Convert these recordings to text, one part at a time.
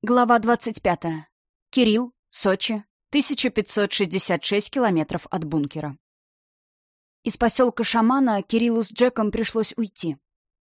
Глава 25. Кирилл, Сочи, 1566 километров от бункера. Из поселка Шамана Кириллу с Джеком пришлось уйти.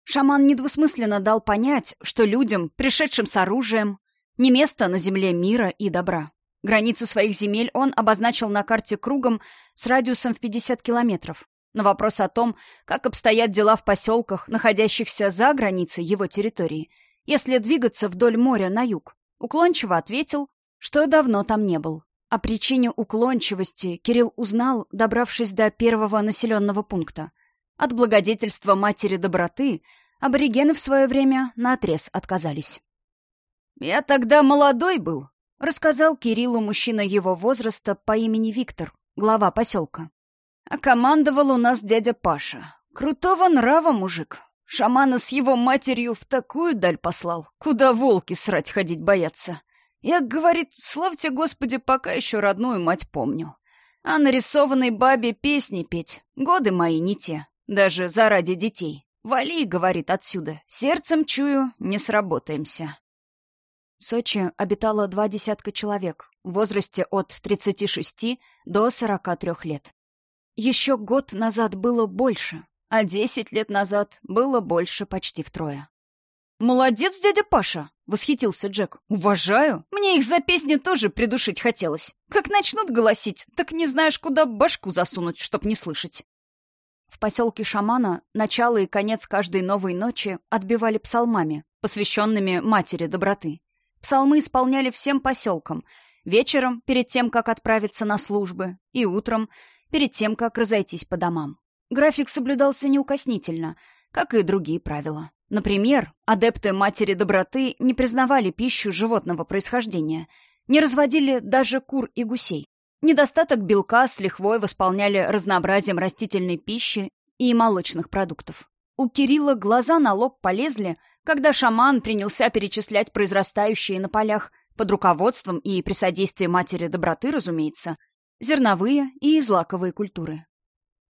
Шаман недвусмысленно дал понять, что людям, пришедшим с оружием, не место на земле мира и добра. Границу своих земель он обозначил на карте кругом с радиусом в 50 километров. На вопрос о том, как обстоят дела в поселках, находящихся за границей его территории, если двигаться вдоль моря на юг, Уклончиво ответил, что давно там не был. О причине уклончивости Кирилл узнал, добравшись до первого населенного пункта. От благодетельства матери доброты аборигены в свое время наотрез отказались. «Я тогда молодой был», — рассказал Кириллу мужчина его возраста по имени Виктор, глава поселка. «А командовал у нас дядя Паша. Крутого нрава мужик. Шамана с его матерью в такую даль послал, куда волки срать ходить боятся. Я, говорит, славьте Господи, пока еще родную мать помню. А нарисованной бабе песни петь, годы мои не те, даже заради детей. Вали, говорит, отсюда, сердцем чую, не сработаемся. В Сочи обитало два десятка человек в возрасте от 36 до 43 лет. Еще год назад было больше, а десять лет назад было больше почти втрое. «Молодец, дядя Паша!» — восхитился Джек. «Уважаю! Мне их за песни тоже придушить хотелось. Как начнут голосить, так не знаешь, куда башку засунуть, чтоб не слышать». В поселке Шамана начало и конец каждой новой ночи отбивали псалмами, посвященными матери доброты. Псалмы исполняли всем поселкам, вечером, перед тем, как отправиться на службы, и утром, перед тем, как разойтись по домам. График соблюдался неукоснительно, как и другие правила. Например, адепты матери доброты не признавали пищу животного происхождения, не разводили даже кур и гусей. Недостаток белка с лихвой восполняли разнообразием растительной пищи и молочных продуктов. У Кирилла глаза на лоб полезли, когда шаман принялся перечислять произрастающие на полях под руководством и при содействии матери доброты, разумеется, зерновые и злаковые культуры.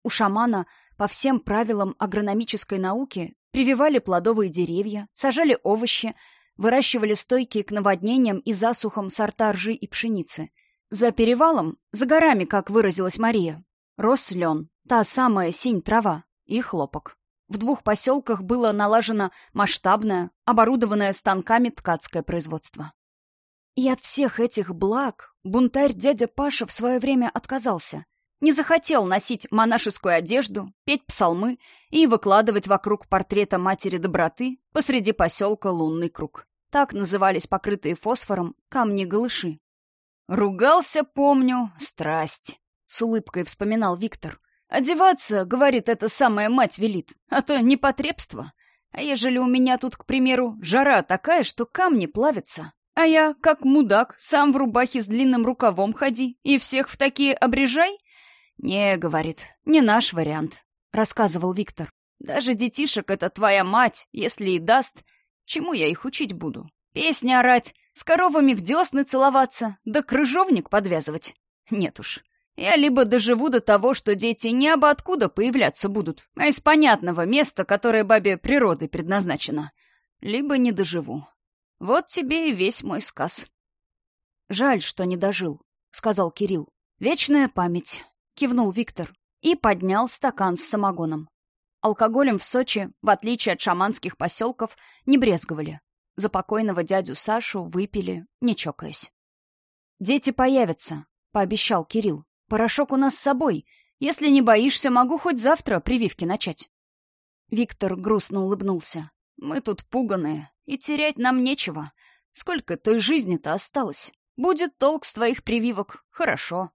У шамана по всем правилам агрономической науки прививали плодовые деревья, сажали овощи, выращивали стойкие к наводнениям и засухам сорта ржи и пшеницы. За перевалом, за горами, как выразилась Мария, рос лен, та самая синь-трава и хлопок. В двух поселках было налажено масштабное, оборудованное станками ткацкое производство. И от всех этих благ бунтарь дядя Паша в свое время отказался, не захотел носить монашескую одежду, петь псалмы и выкладывать вокруг портрета матери доброты посреди поселка лунный круг. Так назывались покрытые фосфором камни-галыши. «Ругался, помню, страсть», — с улыбкой вспоминал Виктор. «Одеваться, — говорит, — эта самая мать велит, а то непотребство. А ежели у меня тут, к примеру, жара такая, что камни плавятся, а я, как мудак, сам в рубахе с длинным рукавом ходи и всех в такие обрежай, «Не, — говорит, — не наш вариант», — рассказывал Виктор. «Даже детишек это твоя мать, если и даст. Чему я их учить буду? Песни орать, с коровами в десны целоваться, да крыжовник подвязывать? Нет уж. Я либо доживу до того, что дети не обо откуда появляться будут, а из понятного места, которое бабе природы предназначено, либо не доживу. Вот тебе и весь мой сказ». «Жаль, что не дожил», — сказал Кирилл. «Вечная память кивнул Виктор и поднял стакан с самогоном. Алкоголем в Сочи, в отличие от шаманских поселков, не брезговали. За покойного дядю Сашу выпили, не чокаясь. «Дети появятся», — пообещал Кирилл. «Порошок у нас с собой. Если не боишься, могу хоть завтра прививки начать». Виктор грустно улыбнулся. «Мы тут пуганые, и терять нам нечего. Сколько той жизни-то осталось? Будет толк с твоих прививок. Хорошо.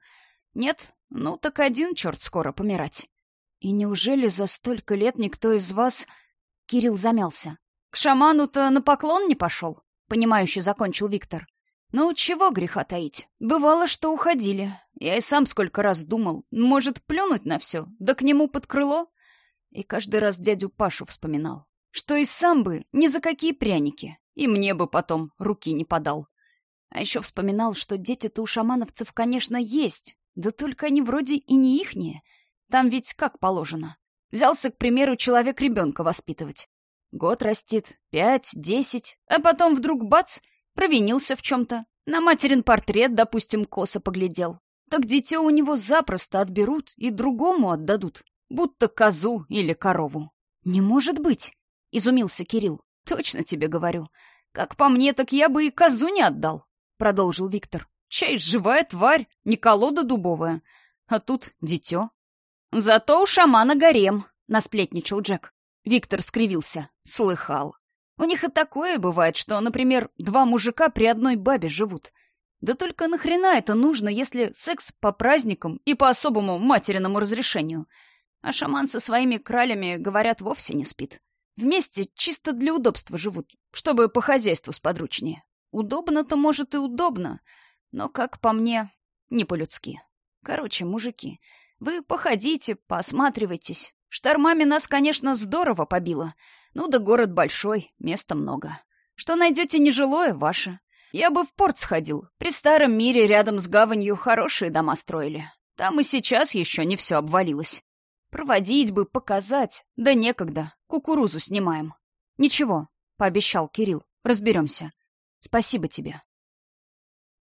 Нет, ну, так один черт скоро помирать. И неужели за столько лет никто из вас... Кирилл замялся. К шаману-то на поклон не пошел? Понимающе закончил Виктор. Ну, чего греха таить? Бывало, что уходили. Я и сам сколько раз думал, может, плюнуть на все, да к нему под крыло? И каждый раз дядю Пашу вспоминал. Что и сам бы ни за какие пряники. И мне бы потом руки не подал. А еще вспоминал, что дети-то у шамановцев, конечно, есть, да только они вроде и не ихние. Там ведь как положено. Взялся, к примеру, человек ребенка воспитывать. Год растит, пять, десять, а потом вдруг бац, Провинился в чем-то. На материн портрет, допустим, косо поглядел. Так дитё у него запросто отберут и другому отдадут, будто козу или корову. «Не может быть!» — изумился Кирилл. «Точно тебе говорю. Как по мне, так я бы и козу не отдал», — продолжил Виктор. «Чай живая тварь, не колода дубовая. А тут дитё». «Зато у шамана гарем», — насплетничал Джек. Виктор скривился. Слыхал. У них и такое бывает, что, например, два мужика при одной бабе живут. Да только нахрена это нужно, если секс по праздникам и по особому материному разрешению? А шаман со своими кралями, говорят, вовсе не спит. Вместе чисто для удобства живут, чтобы по хозяйству сподручнее. Удобно-то, может, и удобно, но, как по мне, не по-людски. Короче, мужики, вы походите, поосматривайтесь. Штормами нас, конечно, здорово побило — ну да город большой, места много. Что найдете нежилое, ваше. Я бы в порт сходил. При старом мире рядом с гаванью хорошие дома строили. Там и сейчас еще не все обвалилось. Проводить бы, показать. Да некогда. Кукурузу снимаем. Ничего, пообещал Кирилл. Разберемся. Спасибо тебе.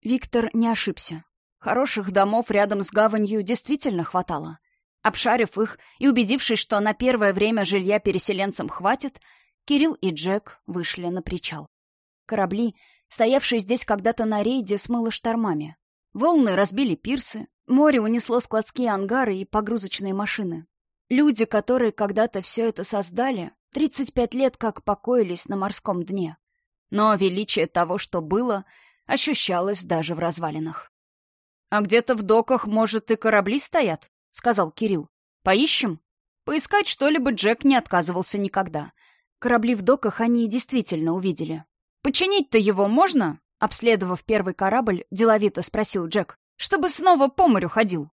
Виктор не ошибся. Хороших домов рядом с гаванью действительно хватало. Обшарив их и убедившись, что на первое время жилья переселенцам хватит, Кирилл и Джек вышли на причал. Корабли, стоявшие здесь когда-то на рейде, смыло штормами. Волны разбили пирсы, море унесло складские ангары и погрузочные машины. Люди, которые когда-то все это создали, 35 лет как покоились на морском дне. Но величие того, что было, ощущалось даже в развалинах. «А где-то в доках, может, и корабли стоят?» — сказал Кирилл. «Поищем?» Поискать что-либо Джек не отказывался никогда. Корабли в доках они действительно увидели. «Починить-то его можно?» Обследовав первый корабль, деловито спросил Джек. «Чтобы снова по морю ходил».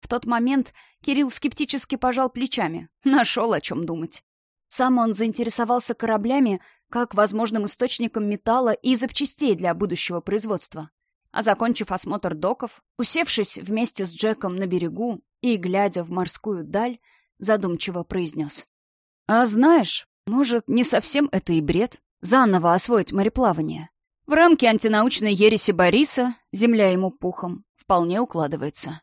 В тот момент Кирилл скептически пожал плечами. Нашел о чем думать. Сам он заинтересовался кораблями как возможным источником металла и запчастей для будущего производства. А закончив осмотр доков, усевшись вместе с Джеком на берегу и, глядя в морскую даль, задумчиво произнес. «А знаешь, может, не совсем это и бред? Заново освоить мореплавание. В рамки антинаучной ереси Бориса, земля ему пухом, вполне укладывается.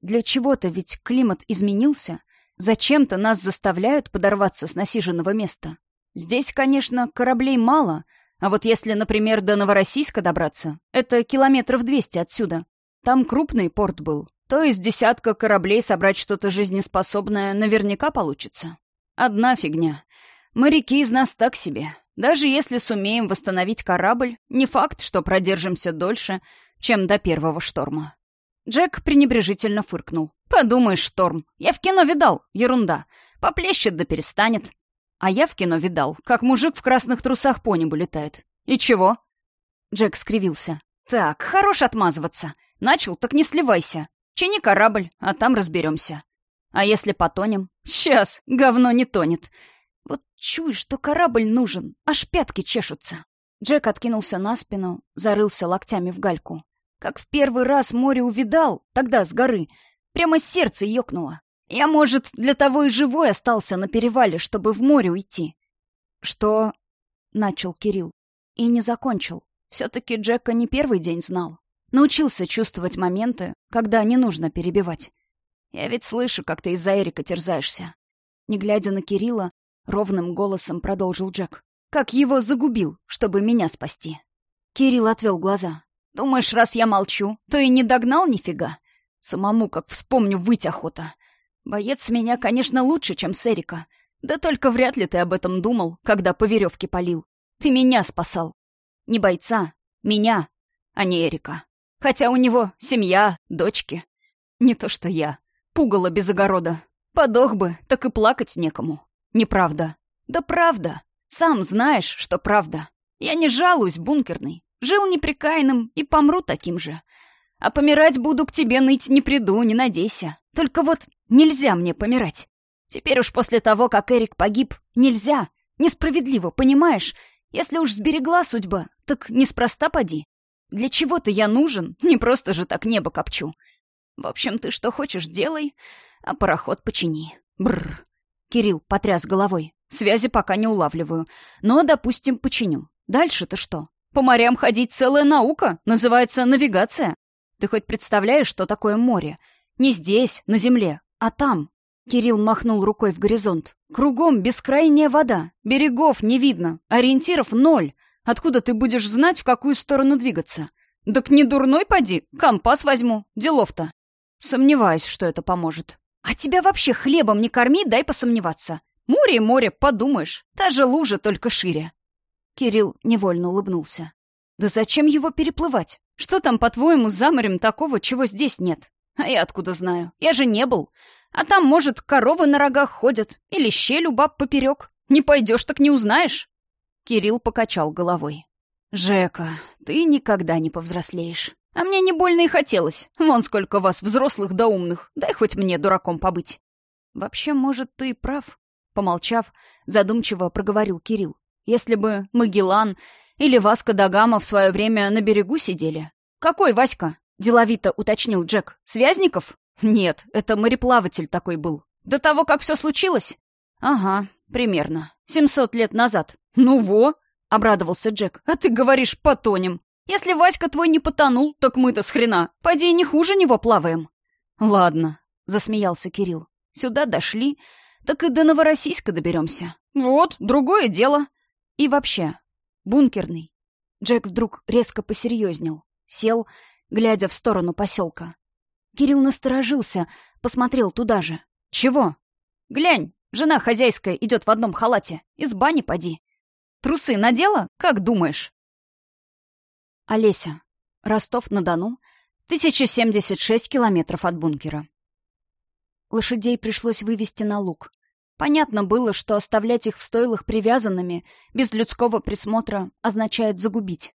Для чего-то ведь климат изменился, зачем-то нас заставляют подорваться с насиженного места. Здесь, конечно, кораблей мало — а вот если, например, до Новороссийска добраться, это километров двести отсюда. Там крупный порт был. То из десятка кораблей собрать что-то жизнеспособное наверняка получится. Одна фигня. Моряки из нас так себе. Даже если сумеем восстановить корабль, не факт, что продержимся дольше, чем до первого шторма. Джек пренебрежительно фыркнул. «Подумаешь, шторм. Я в кино видал. Ерунда. Поплещет да перестанет. А я в кино видал, как мужик в красных трусах по небу летает. И чего? Джек скривился. Так, хорош отмазываться. Начал, так не сливайся. Чини корабль, а там разберемся. А если потонем? Сейчас, говно не тонет. Вот чую, что корабль нужен, аж пятки чешутся. Джек откинулся на спину, зарылся локтями в гальку. Как в первый раз море увидал, тогда с горы, прямо сердце ёкнуло. Я, может, для того и живой остался на перевале, чтобы в море уйти. Что? Начал Кирилл. И не закончил. Все-таки Джека не первый день знал. Научился чувствовать моменты, когда не нужно перебивать. Я ведь слышу, как ты из-за Эрика терзаешься. Не глядя на Кирилла, ровным голосом продолжил Джек. Как его загубил, чтобы меня спасти. Кирилл отвел глаза. Думаешь, раз я молчу, то и не догнал нифига? Самому, как вспомню, выть охота. Боец меня, конечно, лучше, чем Серика. Да только вряд ли ты об этом думал, когда по веревке полил. Ты меня спасал. Не бойца, меня, а не Эрика. Хотя у него семья, дочки. Не то что я. Пугало без огорода. Подох бы, так и плакать некому. Неправда. Да правда. Сам знаешь, что правда. Я не жалуюсь, бункерный. Жил неприкаянным и помру таким же. А помирать буду к тебе ныть не приду, не надейся. Только вот Нельзя мне помирать. Теперь уж после того, как Эрик погиб, нельзя. Несправедливо, понимаешь? Если уж сберегла судьба, так неспроста поди. Для чего-то я нужен, не просто же так небо копчу. В общем, ты что хочешь, делай, а пароход почини. Бррр. Кирилл потряс головой. Связи пока не улавливаю. Но, допустим, починю. Дальше-то что? По морям ходить целая наука, называется навигация. Ты хоть представляешь, что такое море? Не здесь, на земле, а там. Кирилл махнул рукой в горизонт. Кругом бескрайняя вода, берегов не видно, ориентиров ноль. Откуда ты будешь знать, в какую сторону двигаться? Так не дурной поди, компас возьму, делов-то. Сомневаюсь, что это поможет. А тебя вообще хлебом не корми, дай посомневаться. Море море, подумаешь, та же лужа, только шире. Кирилл невольно улыбнулся. Да зачем его переплывать? Что там, по-твоему, за морем такого, чего здесь нет? А я откуда знаю? Я же не был. А там, может, коровы на рогах ходят, или щель у баб поперек. Не пойдешь, так не узнаешь. Кирилл покачал головой. «Жека, ты никогда не повзрослеешь. А мне не больно и хотелось. Вон сколько вас, взрослых да умных. Дай хоть мне дураком побыть». «Вообще, может, ты и прав», — помолчав, задумчиво проговорил Кирилл. «Если бы Магеллан или Васка Дагама в свое время на берегу сидели». «Какой Васька?» — деловито уточнил Джек. «Связников?» «Нет, это мореплаватель такой был. До того, как все случилось?» «Ага, примерно. Семьсот лет назад». «Ну во!» — обрадовался Джек. «А ты говоришь, потонем. Если Васька твой не потонул, так мы-то с хрена. Поди не хуже него плаваем». «Ладно», — засмеялся Кирилл. «Сюда дошли, так и до Новороссийска доберемся. Вот, другое дело. И вообще, бункерный». Джек вдруг резко посерьезнел. Сел, глядя в сторону поселка. Кирилл насторожился, посмотрел туда же. «Чего?» «Глянь, жена хозяйская идет в одном халате. Из бани поди. Трусы надела? Как думаешь?» Олеся. Ростов-на-Дону. 1076 километров от бункера. Лошадей пришлось вывести на луг. Понятно было, что оставлять их в стойлах привязанными, без людского присмотра, означает загубить.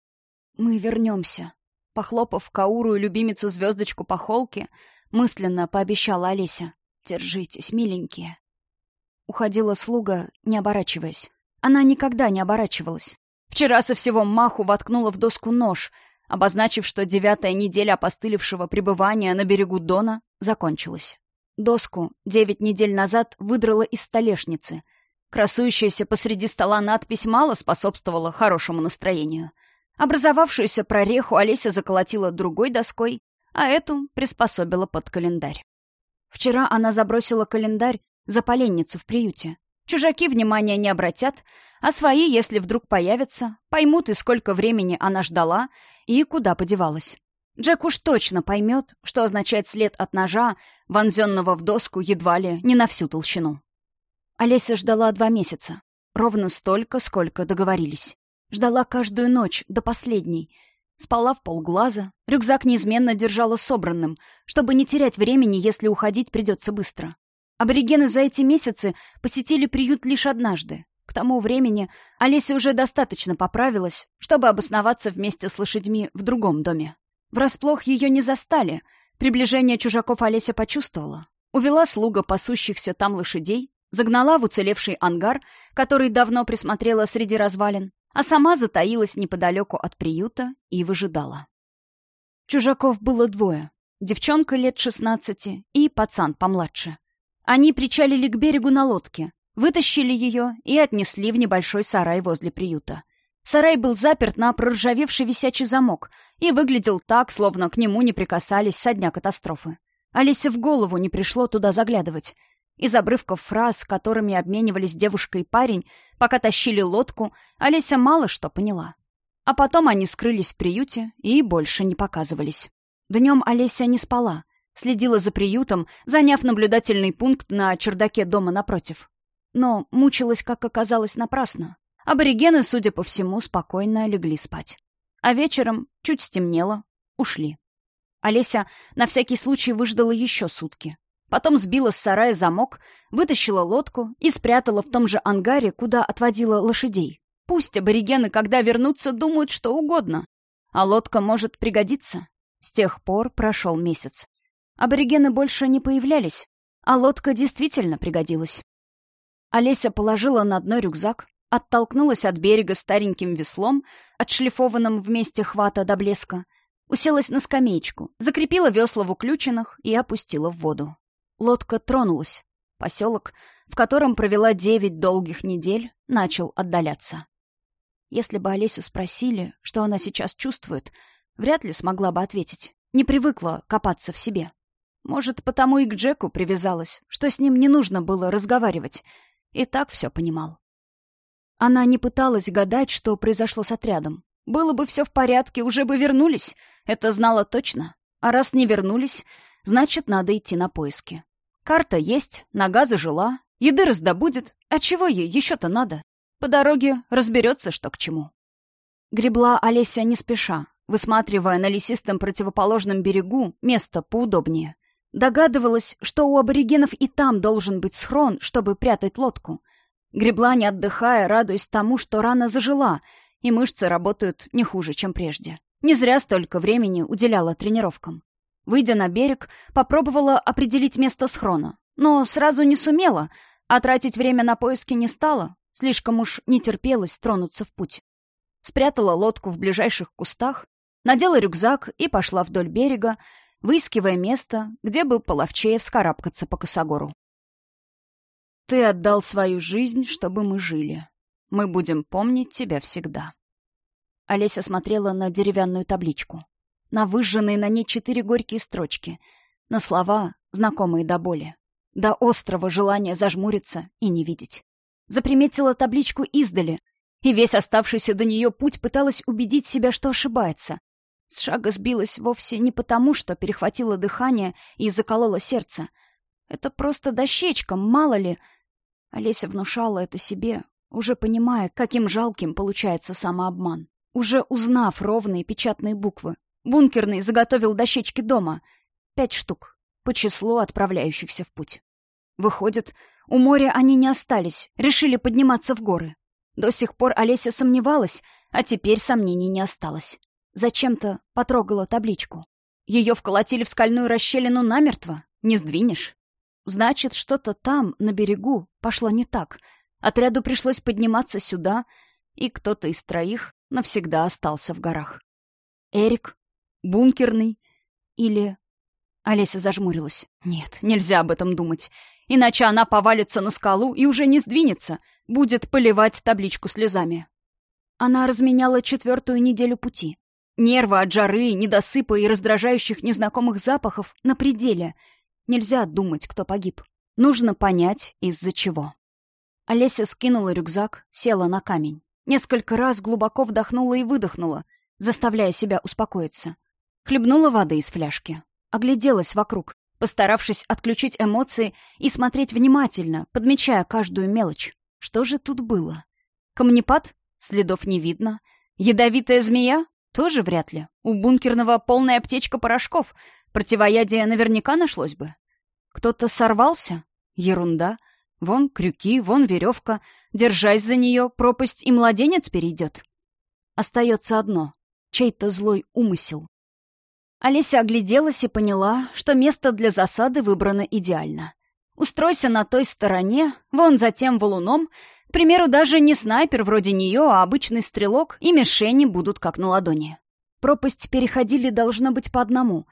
«Мы вернемся», — похлопав Кауру и любимицу звездочку по холке, мысленно пообещала Олеся. «Держитесь, миленькие». Уходила слуга, не оборачиваясь. Она никогда не оборачивалась. Вчера со всего маху воткнула в доску нож, обозначив, что девятая неделя опостылевшего пребывания на берегу Дона закончилась. Доску девять недель назад выдрала из столешницы. Красующаяся посреди стола надпись мало способствовала хорошему настроению. Образовавшуюся прореху Олеся заколотила другой доской, а эту приспособила под календарь. Вчера она забросила календарь за поленницу в приюте. Чужаки внимания не обратят, а свои, если вдруг появятся, поймут и сколько времени она ждала и куда подевалась. Джек уж точно поймет, что означает след от ножа, вонзенного в доску едва ли не на всю толщину. Олеся ждала два месяца. Ровно столько, сколько договорились. Ждала каждую ночь, до последней. Спала в полглаза, рюкзак неизменно держала собранным, чтобы не терять времени, если уходить придется быстро. Аборигены за эти месяцы посетили приют лишь однажды. К тому времени Олеся уже достаточно поправилась, чтобы обосноваться вместе с лошадьми в другом доме. Врасплох ее не застали. Приближение чужаков Олеся почувствовала. Увела слуга пасущихся там лошадей, загнала в уцелевший ангар, который давно присмотрела среди развалин, а сама затаилась неподалеку от приюта и выжидала. Чужаков было двое. Девчонка лет шестнадцати и пацан помладше. Они причалили к берегу на лодке, вытащили ее и отнесли в небольшой сарай возле приюта. Сарай был заперт на проржавевший висячий замок и выглядел так, словно к нему не прикасались со дня катастрофы. Алисе в голову не пришло туда заглядывать. Из обрывков фраз, которыми обменивались девушка и парень, пока тащили лодку, Олеся мало что поняла. А потом они скрылись в приюте и больше не показывались. Днем Олеся не спала следила за приютом, заняв наблюдательный пункт на чердаке дома напротив. Но мучилась, как оказалось, напрасно. Аборигены, судя по всему, спокойно легли спать. А вечером, чуть стемнело, ушли. Олеся на всякий случай выждала еще сутки. Потом сбила с сарая замок, вытащила лодку и спрятала в том же ангаре, куда отводила лошадей. Пусть аборигены, когда вернутся, думают что угодно. А лодка может пригодиться. С тех пор прошел месяц. Аборигены больше не появлялись, а лодка действительно пригодилась. Олеся положила на дно рюкзак, оттолкнулась от берега стареньким веслом, отшлифованным вместе хвата до блеска, уселась на скамеечку, закрепила весла в уключенных и опустила в воду. Лодка тронулась. Поселок, в котором провела девять долгих недель, начал отдаляться. Если бы Олесю спросили, что она сейчас чувствует, вряд ли смогла бы ответить. Не привыкла копаться в себе. Может, потому и к Джеку привязалась, что с ним не нужно было разговаривать. И так все понимал. Она не пыталась гадать, что произошло с отрядом. Было бы все в порядке, уже бы вернулись. Это знала точно. А раз не вернулись, значит, надо идти на поиски. Карта есть, нога зажила, еды раздобудет. А чего ей еще-то надо? По дороге разберется, что к чему. Гребла Олеся не спеша, высматривая на лесистом противоположном берегу место поудобнее. Догадывалась, что у аборигенов и там должен быть схрон, чтобы прятать лодку. Гребла не отдыхая, радуясь тому, что рана зажила, и мышцы работают не хуже, чем прежде. Не зря столько времени уделяла тренировкам. Выйдя на берег, попробовала определить место схрона, но сразу не сумела, а тратить время на поиски не стала, слишком уж не терпелось тронуться в путь. Спрятала лодку в ближайших кустах, надела рюкзак и пошла вдоль берега, выискивая место, где бы половчее вскарабкаться по косогору. «Ты отдал свою жизнь, чтобы мы жили. Мы будем помнить тебя всегда». Олеся смотрела на деревянную табличку. На выжженные на ней четыре горькие строчки. На слова, знакомые до боли. До острого желания зажмуриться и не видеть. Заприметила табличку издали, и весь оставшийся до нее путь пыталась убедить себя, что ошибается. С шага сбилась вовсе не потому, что перехватило дыхание и закололо сердце. Это просто дощечка, мало ли. Олеся внушала это себе, уже понимая, каким жалким получается самообман. Уже узнав ровные печатные буквы, бункерный заготовил дощечки дома. Пять штук, по числу отправляющихся в путь. Выходит, у моря они не остались, решили подниматься в горы. До сих пор Олеся сомневалась, а теперь сомнений не осталось. Зачем-то потрогала табличку. Ее вколотили в скальную расщелину намертво, не сдвинешь. Значит, что-то там, на берегу, пошло не так. Отряду пришлось подниматься сюда, и кто-то из троих навсегда остался в горах. Эрик? Бункерный? Или... Олеся зажмурилась. Нет, нельзя об этом думать. Иначе она повалится на скалу и уже не сдвинется, будет поливать табличку слезами. Она разменяла четвертую неделю пути. Нервы от жары, недосыпа и раздражающих незнакомых запахов на пределе. Нельзя думать, кто погиб. Нужно понять, из-за чего. Олеся скинула рюкзак, села на камень. Несколько раз глубоко вдохнула и выдохнула, заставляя себя успокоиться. Хлебнула воды из фляжки. Огляделась вокруг, постаравшись отключить эмоции и смотреть внимательно, подмечая каждую мелочь. Что же тут было? Камнепад? Следов не видно. Ядовитая змея? Тоже вряд ли. У бункерного полная аптечка порошков. Противоядие наверняка нашлось бы. Кто-то сорвался? Ерунда. Вон крюки, вон веревка. Держась за нее, пропасть и младенец перейдет. Остается одно — чей-то злой умысел. Олеся огляделась и поняла, что место для засады выбрано идеально. Устройся на той стороне, вон за тем валуном, к примеру, даже не снайпер вроде нее, а обычный стрелок, и мишени будут как на ладони. Пропасть переходили должно быть по одному.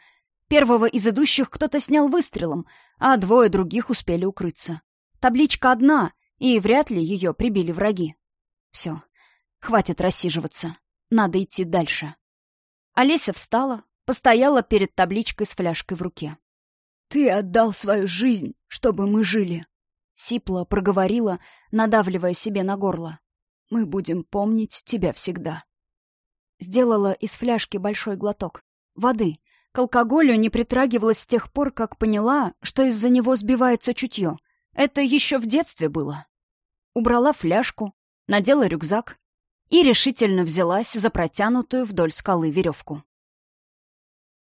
Первого из идущих кто-то снял выстрелом, а двое других успели укрыться. Табличка одна, и вряд ли ее прибили враги. Все, хватит рассиживаться. Надо идти дальше. Олеся встала, постояла перед табличкой с фляжкой в руке. «Ты отдал свою жизнь, чтобы мы жили», — сипло проговорила, надавливая себе на горло. «Мы будем помнить тебя всегда». Сделала из фляжки большой глоток. Воды. К алкоголю не притрагивалась с тех пор, как поняла, что из-за него сбивается чутье. Это еще в детстве было. Убрала фляжку, надела рюкзак и решительно взялась за протянутую вдоль скалы веревку.